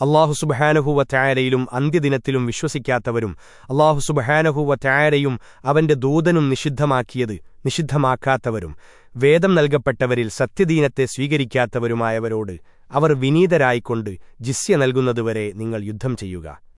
അള്ളാഹു സുബഹാനഹുവ അന്ത്യദിനത്തിലും വിശ്വസിക്കാത്തവരും അള്ളാഹു സുബഹാനഹുവ അവന്റെ ദൂതനും നിഷിദ്ധമാക്കിയത് നിഷിദ്ധമാക്കാത്തവരും വേദം നൽകപ്പെട്ടവരിൽ സത്യദീനത്തെ സ്വീകരിക്കാത്തവരുമായവരോട് അവർ വിനീതരായിക്കൊണ്ട് ജിസ്യ നൽകുന്നതുവരെ നിങ്ങൾ യുദ്ധം ചെയ്യുക.